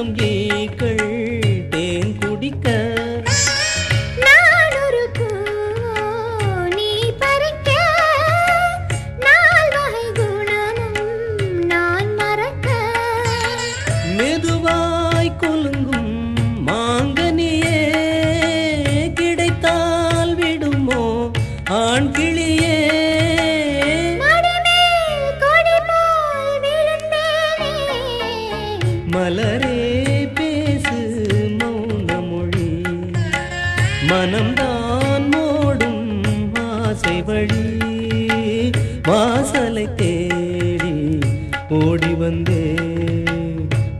ஆயிரம் ஈக்கள் தேன் குடிக்க. மெதுவாய் கொலுங்கும் மாங்கனியே கிடைத்தால் விடுமோ? ஆண் மலரே பேசு மௌன மொழி. மனம்தான் மோடும் ஆசை வழி. வாசலை தேடி ஓடி வந்தே.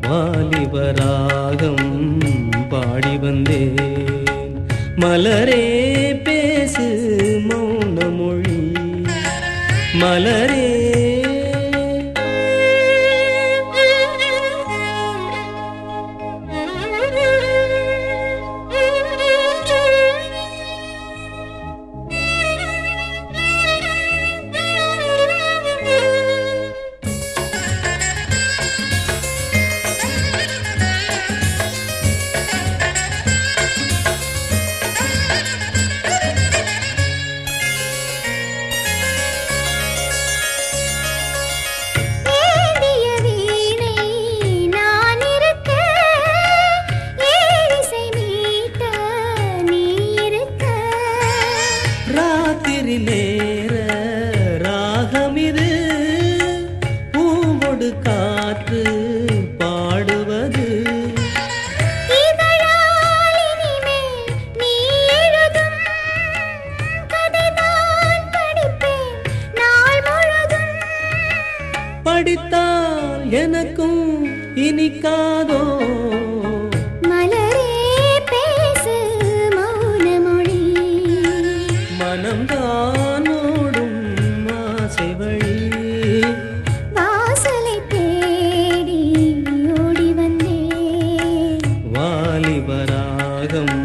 வாலிபராகம் பாடி வந்தேன் மலரே பேசு மௌன மொழி. மலரே படித்தால் எனக்கும் இனிக்காதோ? மலரே பேசு மௌனமொழி. மனம்தானோடும் ஆசை வழி வாசலை தேடி ஓடி வந்தே வாலிபராகம்